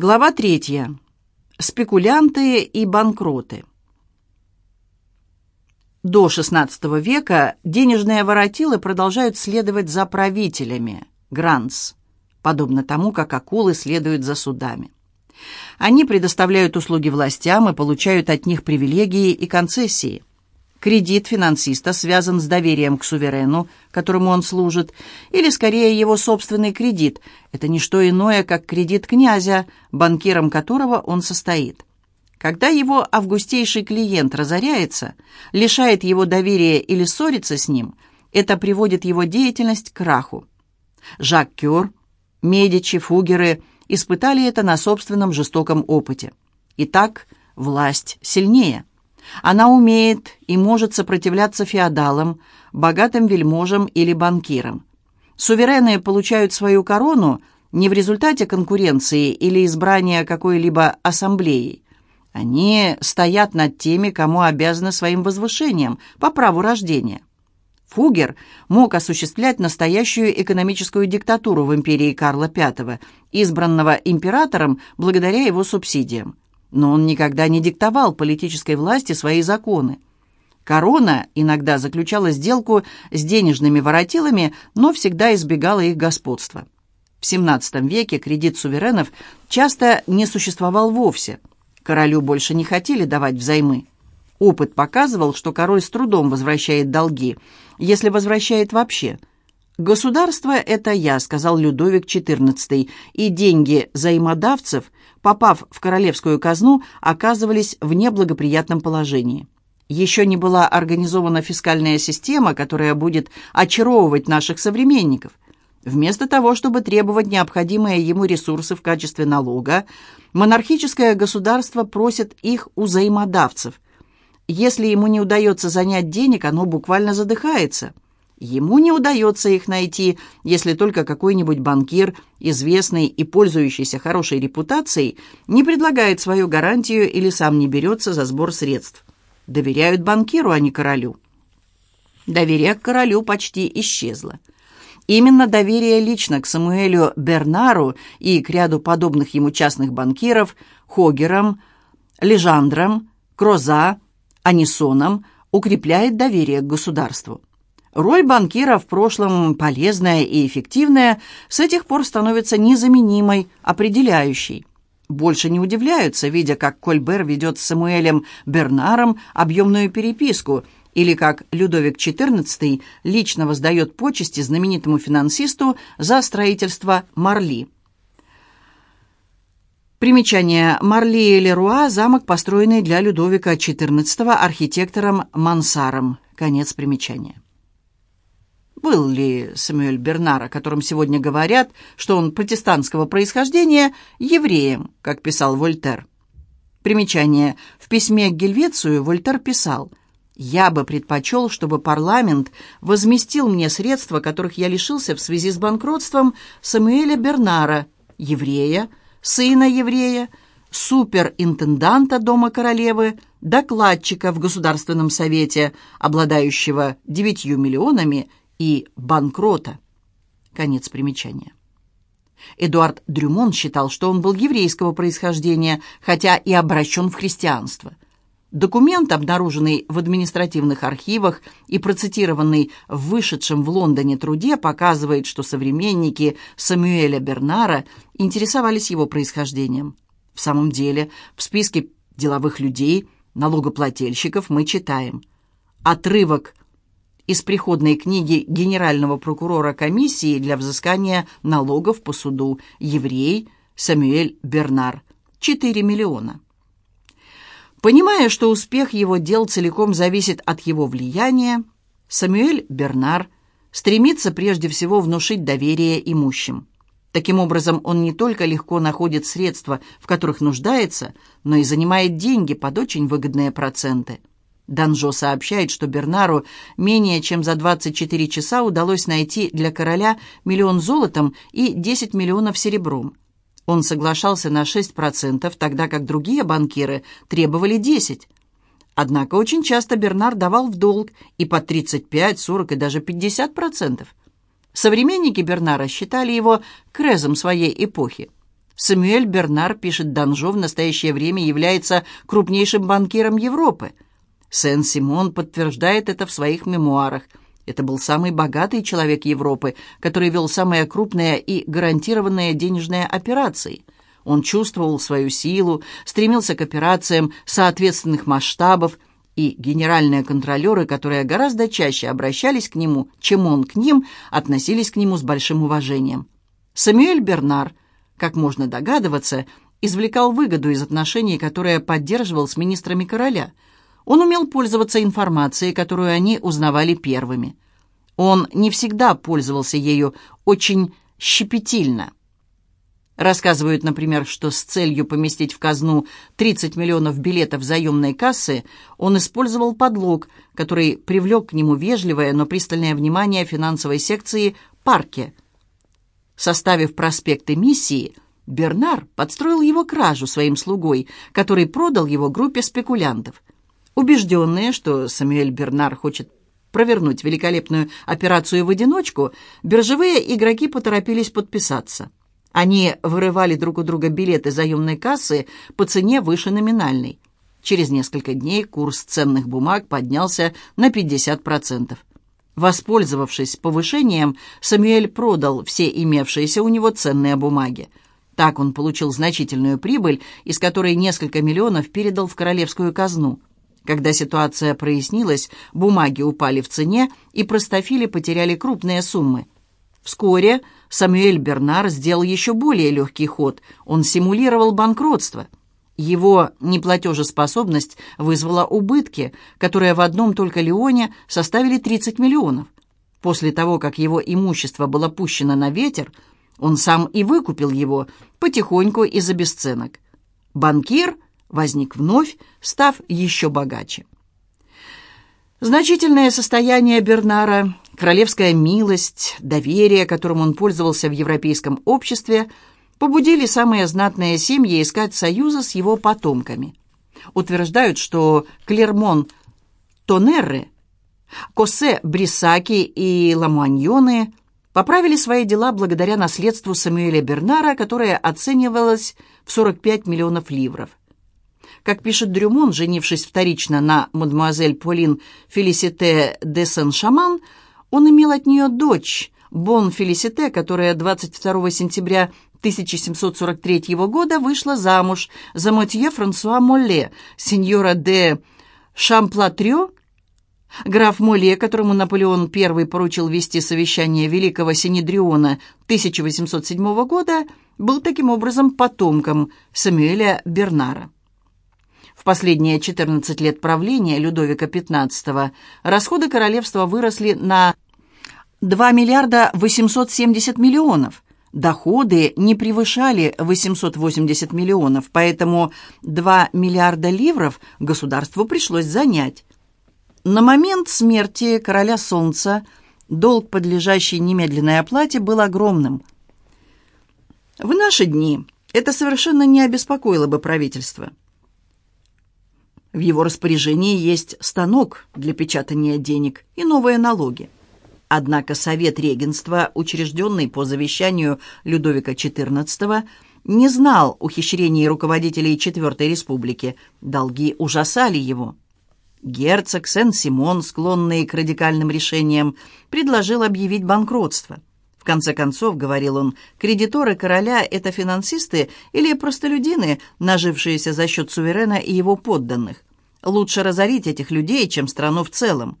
Глава третья. Спекулянты и банкроты. До XVI века денежные воротилы продолжают следовать за правителями, гранс, подобно тому, как акулы следуют за судами. Они предоставляют услуги властям и получают от них привилегии и концессии. Кредит финансиста связан с доверием к суверену, которому он служит, или, скорее, его собственный кредит. Это не что иное, как кредит князя, банкиром которого он состоит. Когда его августейший клиент разоряется, лишает его доверия или ссорится с ним, это приводит его деятельность к краху. Жак Кюр, Медичи, Фугеры испытали это на собственном жестоком опыте. Итак, власть сильнее. Она умеет и может сопротивляться феодалам, богатым вельможам или банкирам. Суверены получают свою корону не в результате конкуренции или избрания какой-либо ассамблеей. Они стоят над теми, кому обязаны своим возвышением по праву рождения. Фугер мог осуществлять настоящую экономическую диктатуру в империи Карла V, избранного императором благодаря его субсидиям. Но он никогда не диктовал политической власти свои законы. Корона иногда заключала сделку с денежными воротилами, но всегда избегала их господства. В XVII веке кредит суверенов часто не существовал вовсе. Королю больше не хотели давать взаймы. Опыт показывал, что король с трудом возвращает долги, если возвращает вообще. «Государство — это я», — сказал Людовик XIV, и деньги взаимодавцев, попав в королевскую казну, оказывались в неблагоприятном положении. Еще не была организована фискальная система, которая будет очаровывать наших современников. Вместо того, чтобы требовать необходимые ему ресурсы в качестве налога, монархическое государство просит их у взаимодавцев. Если ему не удается занять денег, оно буквально задыхается – Ему не удается их найти, если только какой-нибудь банкир, известный и пользующийся хорошей репутацией, не предлагает свою гарантию или сам не берется за сбор средств. Доверяют банкиру, а не королю. Доверие к королю почти исчезло. Именно доверие лично к Самуэлю Бернару и к ряду подобных ему частных банкиров, Хогерам, Лежандрам, Кроза, Анисонам укрепляет доверие к государству. Роль банкира в прошлом полезная и эффективная с этих пор становится незаменимой, определяющей. Больше не удивляются, видя, как Кольбер ведет с Самуэлем Бернаром объемную переписку, или как Людовик XIV лично воздает почести знаменитому финансисту за строительство Марли. Примечание. Марли и Леруа – замок, построенный для Людовика XIV архитектором Мансаром. Конец примечания. Был ли Самуэль Бернар, о котором сегодня говорят, что он протестантского происхождения, евреем, как писал Вольтер? Примечание. В письме к Гельвецию Вольтер писал «Я бы предпочел, чтобы парламент возместил мне средства, которых я лишился в связи с банкротством Самуэля Бернара, еврея, сына еврея, суперинтенданта Дома королевы, докладчика в Государственном совете, обладающего девятью миллионами и банкрота. Конец примечания. Эдуард Дрюмон считал, что он был еврейского происхождения, хотя и обращен в христианство. Документ, обнаруженный в административных архивах и процитированный в вышедшем в Лондоне труде, показывает, что современники Самуэля Бернара интересовались его происхождением. В самом деле, в списке деловых людей, налогоплательщиков мы читаем отрывок из приходной книги генерального прокурора комиссии для взыскания налогов по суду «Еврей» Самюэль Бернар. 4 миллиона. Понимая, что успех его дел целиком зависит от его влияния, Самюэль Бернар стремится прежде всего внушить доверие имущим. Таким образом, он не только легко находит средства, в которых нуждается, но и занимает деньги под очень выгодные проценты. Данжо сообщает, что Бернару менее чем за 24 часа удалось найти для короля миллион золотом и 10 миллионов серебром. Он соглашался на 6%, тогда как другие банкиры требовали 10%. Однако очень часто Бернар давал в долг и по 35, 40 и даже 50%. Современники Бернара считали его крезом своей эпохи. Самюэль Бернар, пишет Данжо, в настоящее время является крупнейшим банкиром Европы. Сен-Симон подтверждает это в своих мемуарах. Это был самый богатый человек Европы, который вел самые крупные и гарантированные денежные операции. Он чувствовал свою силу, стремился к операциям соответственных масштабов, и генеральные контролеры, которые гораздо чаще обращались к нему, чем он к ним, относились к нему с большим уважением. Самюэль Бернар, как можно догадываться, извлекал выгоду из отношений, которые поддерживал с министрами короля. Он умел пользоваться информацией, которую они узнавали первыми. Он не всегда пользовался ею очень щепетильно. Рассказывают, например, что с целью поместить в казну 30 миллионов билетов заемной кассы он использовал подлог, который привлек к нему вежливое, но пристальное внимание финансовой секции «Парке». Составив проспект эмиссии, Бернар подстроил его кражу своим слугой, который продал его группе спекулянтов. Убежденные, что Самюэль Бернар хочет провернуть великолепную операцию в одиночку, биржевые игроки поторопились подписаться – они вырывали друг у друга билеты заемной кассы по цене выше номинальной. Через несколько дней курс ценных бумаг поднялся на 50%. Воспользовавшись повышением, Самюэль продал все имевшиеся у него ценные бумаги. Так он получил значительную прибыль, из которой несколько миллионов передал в королевскую казну. Когда ситуация прояснилась, бумаги упали в цене, и простофили потеряли крупные суммы. Вскоре Самюэль Бернар сделал еще более легкий ход. Он симулировал банкротство. Его неплатежеспособность вызвала убытки, которые в одном только Леоне составили 30 миллионов. После того, как его имущество было пущено на ветер, он сам и выкупил его потихоньку и за бесценок. Банкир возник вновь, став еще богаче. Значительное состояние Бернара королевская милость, доверие, которым он пользовался в европейском обществе, побудили самые знатные семьи искать союза с его потомками. Утверждают, что Клермон Тонерры, Косе Брисаки и Ламуаньоны поправили свои дела благодаря наследству Самуэля Бернара, которое оценивалось в 45 миллионов ливров. Как пишет Дрюмон, женившись вторично на мадемуазель Полин Фелисите де Сен-Шаман, он имел от нее дочь, Бон Фелисите, которая 22 сентября 1743 года вышла замуж за Мотье Франсуа Молле, сеньора де Шамплатрё, граф Молле, которому Наполеон I поручил вести совещание великого Синедриона 1807 года, был таким образом потомком Самуэля Бернара. В последние 14 лет правления Людовика XV расходы королевства выросли на 2 миллиарда 870 миллионов. Доходы не превышали 880 миллионов, поэтому 2 миллиарда ливров государству пришлось занять. На момент смерти короля Солнца долг, подлежащий немедленной оплате, был огромным. В наши дни это совершенно не обеспокоило бы правительство. В его распоряжении есть станок для печатания денег и новые налоги. Однако Совет регенства, учрежденный по завещанию Людовика XIV, не знал ухищрений руководителей Четвертой Республики. Долги ужасали его. Герцог Сен-Симон, склонный к радикальным решениям, предложил объявить банкротство. В конце концов, говорил он, кредиторы короля – это финансисты или простолюдины, нажившиеся за счет суверена и его подданных. Лучше разорить этих людей, чем страну в целом.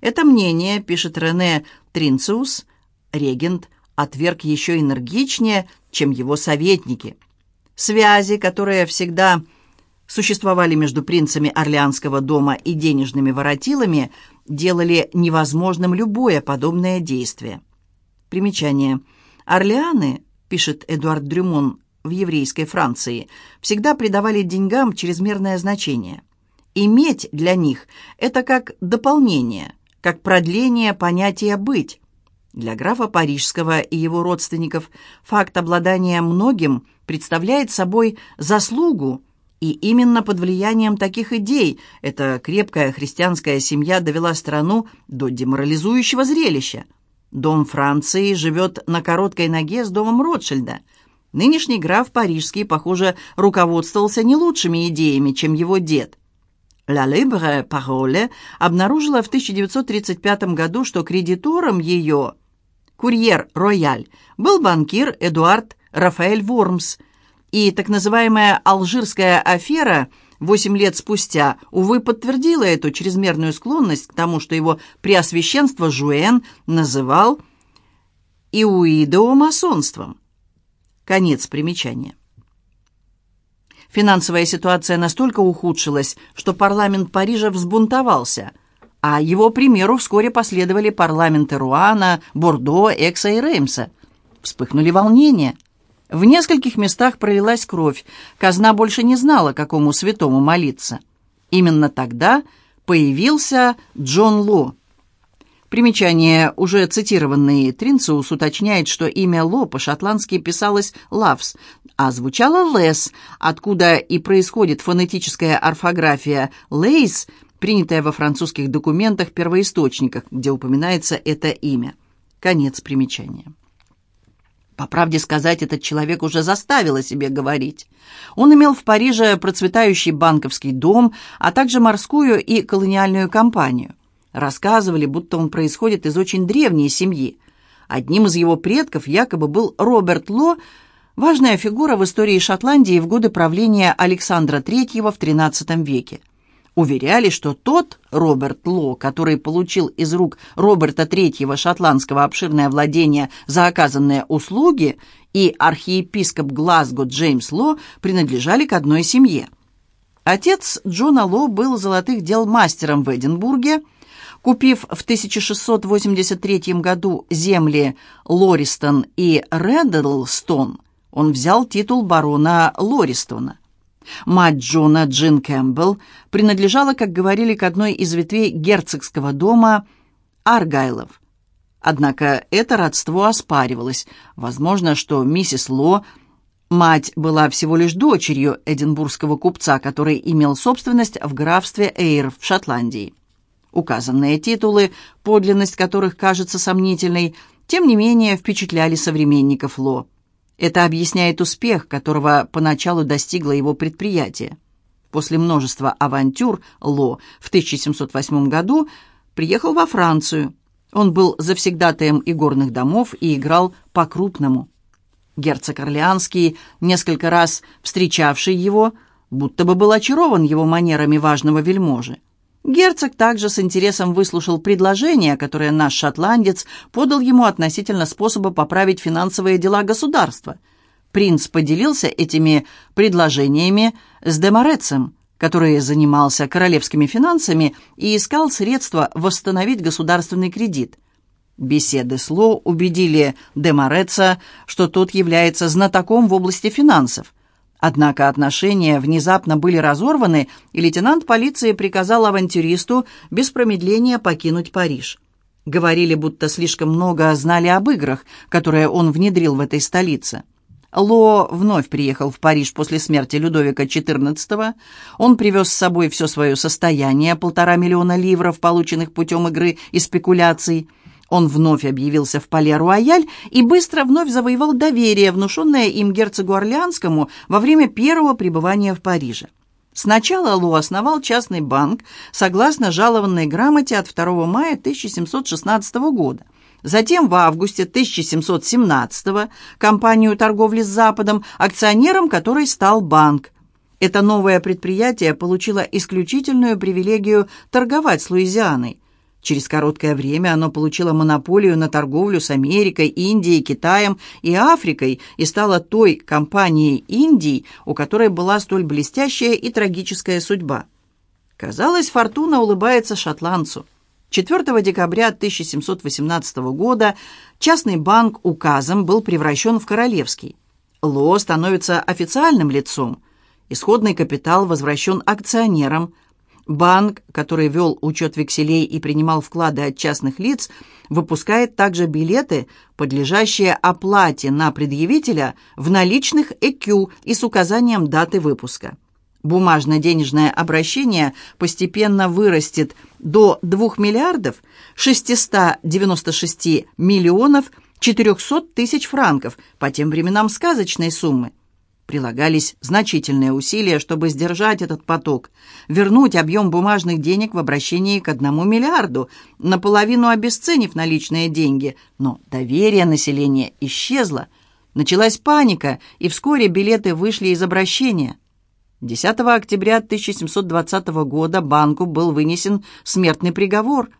Это мнение, пишет Рене Тринциус, регент, отверг еще энергичнее, чем его советники. Связи, которые всегда существовали между принцами Орлеанского дома и денежными воротилами, делали невозможным любое подобное действие. Примечание. Орлеаны, пишет Эдуард Дрюмон в еврейской Франции, всегда придавали деньгам чрезмерное значение – Иметь для них – это как дополнение, как продление понятия «быть». Для графа Парижского и его родственников факт обладания многим представляет собой заслугу, и именно под влиянием таких идей эта крепкая христианская семья довела страну до деморализующего зрелища. Дом Франции живет на короткой ноге с домом Ротшильда. Нынешний граф Парижский, похоже, руководствовался не лучшими идеями, чем его дед. «La Libre Parole» обнаружила в 1935 году, что кредитором ее, курьер «Рояль», был банкир Эдуард Рафаэль Вормс, и так называемая «Алжирская афера» восемь лет спустя, увы, подтвердила эту чрезмерную склонность к тому, что его преосвященство Жуэн называл иуидоомасонством. Конец примечания. Финансовая ситуация настолько ухудшилась, что парламент Парижа взбунтовался, а его примеру вскоре последовали парламенты Руана, Бордо, Экса и Реймса. Вспыхнули волнения. В нескольких местах пролилась кровь. Казна больше не знала, какому святому молиться. Именно тогда появился Джон Ло. Примечание, уже цитированный Тринциус уточняет, что имя Ло по-шотландски писалось «Лавс», а звучало «Лес», откуда и происходит фонетическая орфография «Лейс», принятая во французских документах-первоисточниках, где упоминается это имя. Конец примечания. По правде сказать, этот человек уже заставил о себе говорить. Он имел в Париже процветающий банковский дом, а также морскую и колониальную компанию. Рассказывали, будто он происходит из очень древней семьи. Одним из его предков якобы был Роберт Ло, важная фигура в истории Шотландии в годы правления Александра III в XIII веке. Уверяли, что тот Роберт Ло, который получил из рук Роберта III шотландского обширное владение за оказанные услуги, и архиепископ Глазго Джеймс Ло принадлежали к одной семье. Отец Джона Ло был золотых дел мастером в Эдинбурге, Купив в 1683 году земли Лористон и Реддлстон, он взял титул барона Лористона. Мать Джона, Джин Кэмпбелл, принадлежала, как говорили, к одной из ветвей герцогского дома Аргайлов. Однако это родство оспаривалось. Возможно, что миссис Ло, мать, была всего лишь дочерью эдинбургского купца, который имел собственность в графстве Эйр в Шотландии. Указанные титулы, подлинность которых кажется сомнительной, тем не менее впечатляли современников Ло. Это объясняет успех, которого поначалу достигло его предприятие. После множества авантюр Ло в 1708 году приехал во Францию. Он был завсегдатаем игорных домов и играл по-крупному. Герцог Орлеанский, несколько раз встречавший его, будто бы был очарован его манерами важного вельможи. Герцог также с интересом выслушал предложение, которое наш шотландец подал ему относительно способа поправить финансовые дела государства. Принц поделился этими предложениями с Деморецем, который занимался королевскими финансами и искал средства восстановить государственный кредит. Беседы с Ло убедили Демореца, что тот является знатоком в области финансов – Однако отношения внезапно были разорваны, и лейтенант полиции приказал авантюристу без промедления покинуть Париж. Говорили, будто слишком много знали об играх, которые он внедрил в этой столице. Ло вновь приехал в Париж после смерти Людовика XIV. Он привез с собой все свое состояние, полтора миллиона ливров, полученных путем игры и спекуляций – он вновь объявился в Пале-Руаяль и быстро вновь завоевал доверие, внушенное им герцогу Орлеанскому во время первого пребывания в Париже. Сначала Лу основал частный банк согласно жалованной грамоте от 2 мая 1716 года. Затем в августе 1717 компанию торговли с Западом, акционером которой стал банк. Это новое предприятие получило исключительную привилегию торговать с Луизианой. Через короткое время оно получило монополию на торговлю с Америкой, Индией, Китаем и Африкой и стало той компанией Индии, у которой была столь блестящая и трагическая судьба. Казалось, фортуна улыбается шотландцу. 4 декабря 1718 года частный банк указом был превращен в королевский. Ло становится официальным лицом. Исходный капитал возвращен акционерам – Банк, который вел учет векселей и принимал вклады от частных лиц, выпускает также билеты, подлежащие оплате на предъявителя в наличных ЭКЮ и с указанием даты выпуска. Бумажно-денежное обращение постепенно вырастет до 2 миллиардов 696 миллионов 400 тысяч франков, по тем временам сказочной суммы. Прилагались значительные усилия, чтобы сдержать этот поток, вернуть объем бумажных денег в обращении к одному миллиарду, наполовину обесценив наличные деньги. Но доверие населения исчезло. Началась паника, и вскоре билеты вышли из обращения. 10 октября 1720 года банку был вынесен смертный приговор.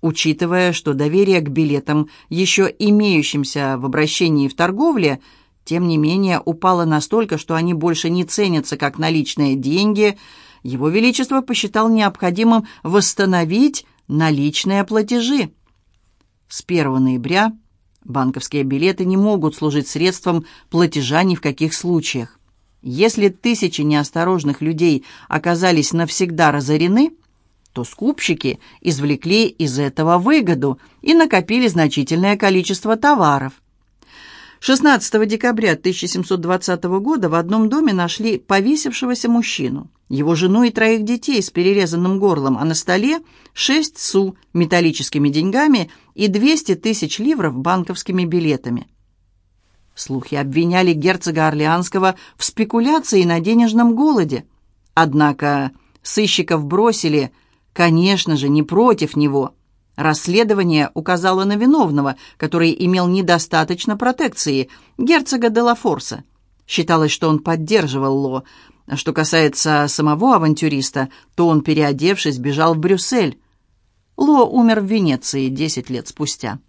Учитывая, что доверие к билетам, еще имеющимся в обращении в торговле – тем не менее упало настолько, что они больше не ценятся как наличные деньги, его Величество посчитал необходимым восстановить наличные платежи. С 1 ноября банковские билеты не могут служить средством платежа ни в каких случаях. Если тысячи неосторожных людей оказались навсегда разорены, то скупщики извлекли из этого выгоду и накопили значительное количество товаров – 16 декабря 1720 года в одном доме нашли повесившегося мужчину, его жену и троих детей с перерезанным горлом, а на столе шесть су металлическими деньгами и 200 тысяч ливров банковскими билетами. Слухи обвиняли герцога Орлеанского в спекуляции на денежном голоде. Однако сыщиков бросили, конечно же, не против него – Расследование указало на виновного, который имел недостаточно протекции, герцога де Лафорса. Считалось, что он поддерживал Ло. А что касается самого авантюриста, то он, переодевшись, бежал в Брюссель. Ло умер в Венеции 10 лет спустя.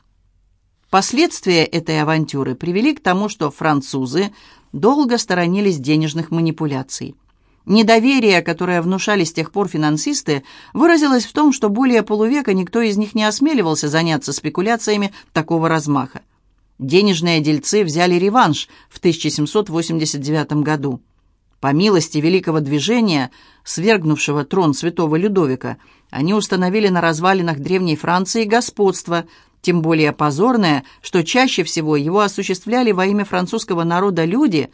Последствия этой авантюры привели к тому, что французы долго сторонились денежных манипуляций. Недоверие, которое внушали с тех пор финансисты, выразилось в том, что более полувека никто из них не осмеливался заняться спекуляциями такого размаха. Денежные дельцы взяли реванш в 1789 году. По милости великого движения, свергнувшего трон святого Людовика, они установили на развалинах Древней Франции господство, тем более позорное, что чаще всего его осуществляли во имя французского народа люди,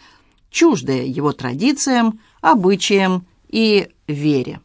чуждые его традициям, обычаям и вере.